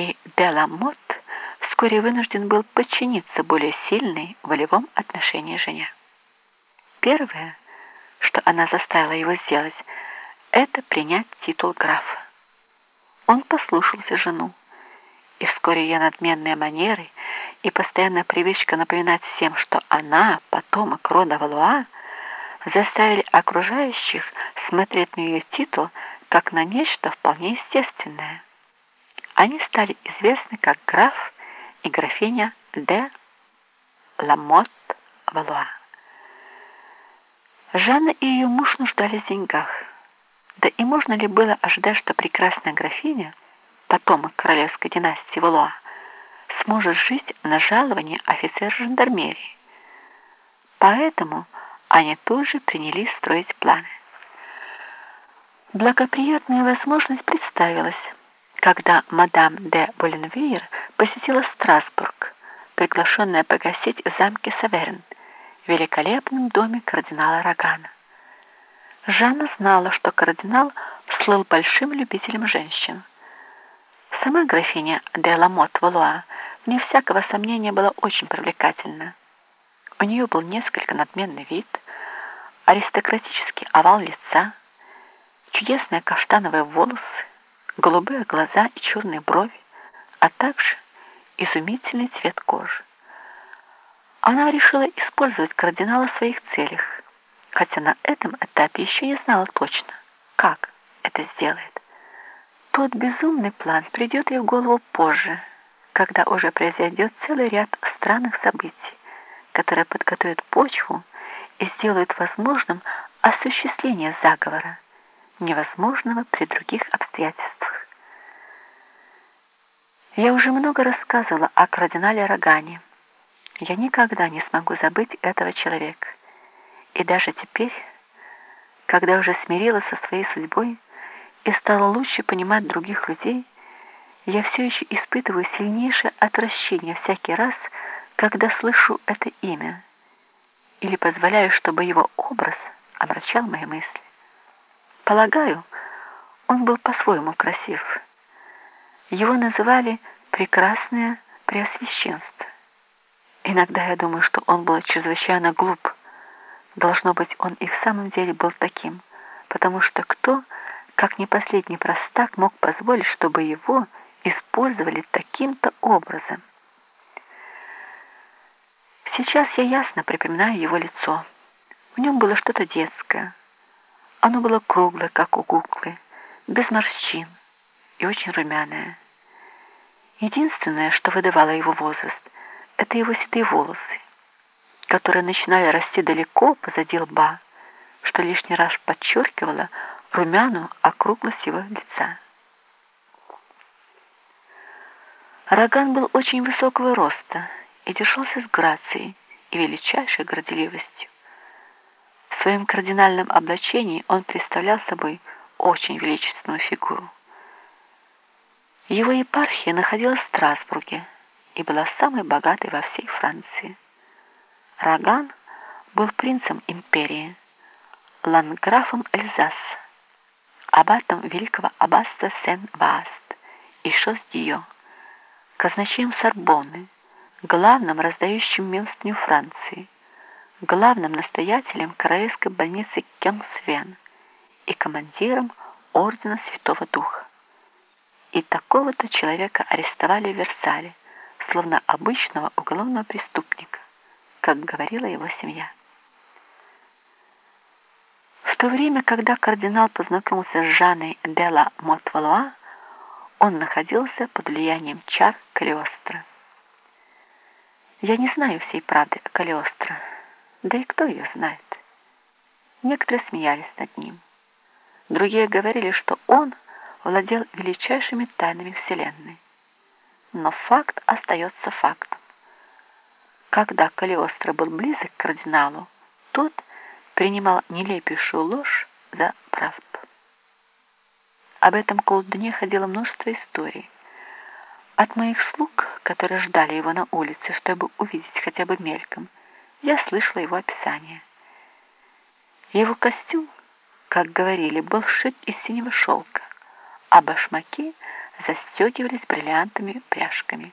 и Деламот вскоре вынужден был подчиниться более сильной в волевом отношении жене. Первое, что она заставила его сделать, это принять титул графа. Он послушался жену, и вскоре ее надменные манеры и постоянная привычка напоминать всем, что она, потомок рода Валуа, заставили окружающих смотреть на ее титул как на нечто вполне естественное. Они стали известны как граф и графиня де Ламот Валуа. Жанна и ее муж нуждались в деньгах. Да и можно ли было ожидать, что прекрасная графиня, потомок королевской династии Валуа, сможет жить на жаловании офицера жандармерии? Поэтому они тут же принялись строить планы. Благоприятная возможность представилась, когда мадам де Боленвейер посетила Страсбург, приглашенная погостить в замке Саверн, великолепном доме кардинала Рогана. Жанна знала, что кардинал слыл большим любителем женщин. Сама графиня де Ламот Валуа, вне всякого сомнения, была очень привлекательна. У нее был несколько надменный вид, аристократический овал лица, чудесные каштановые волосы, голубые глаза и черные брови, а также изумительный цвет кожи. Она решила использовать кардинала в своих целях, хотя на этом этапе еще не знала точно, как это сделает. Тот безумный план придет ей в голову позже, когда уже произойдет целый ряд странных событий, которые подготовят почву и сделают возможным осуществление заговора, невозможного при других обстоятельствах. Я уже много рассказывала о кардинале Рогане, я никогда не смогу забыть этого человека. И даже теперь, когда уже смирилась со своей судьбой и стала лучше понимать других людей, я все еще испытываю сильнейшее отвращение всякий раз, когда слышу это имя или позволяю, чтобы его образ омрачал мои мысли. Полагаю, он был по-своему красив. Его называли «прекрасное преосвященство». Иногда я думаю, что он был чрезвычайно глуп. Должно быть, он и в самом деле был таким, потому что кто, как не последний простак, мог позволить, чтобы его использовали таким-то образом? Сейчас я ясно припоминаю его лицо. В нем было что-то детское. Оно было круглое, как у куклы, без морщин и очень румяное. Единственное, что выдавало его возраст, это его седые волосы, которые начинали расти далеко позади лба, что лишний раз подчеркивало румяную округлость его лица. Роган был очень высокого роста и держался с грацией и величайшей горделивостью. В своем кардинальном облачении он представлял собой очень величественную фигуру. Его епархия находилась в Страсбурге, и была самой богатой во всей Франции. Раган был принцем империи, ландграфом Эльзас, аббатом великого аббатства Сен-Вааст и Шос-Дио, казначеем Сорбонны, главным раздающим милостыню Франции, главным настоятелем королевской больницы Кемсвен и командиром Ордена Святого Духа. И такого-то человека арестовали в Версале, словно обычного уголовного преступника, как говорила его семья. В то время, когда кардинал познакомился с Жанной Делла Мотвалуа, он находился под влиянием чар Калиостро. Я не знаю всей правды о Калиостро, да и кто ее знает. Некоторые смеялись над ним. Другие говорили, что он владел величайшими тайнами Вселенной но факт остается фактом. Когда Калиостро был близок к кардиналу, тот принимал нелепейшую ложь за правду. Об этом колдуне ходило множество историй. От моих слуг, которые ждали его на улице, чтобы увидеть хотя бы мельком, я слышала его описание. Его костюм, как говорили, был сшит из синего шелка, а башмаки застегивались бриллиантами пряжками.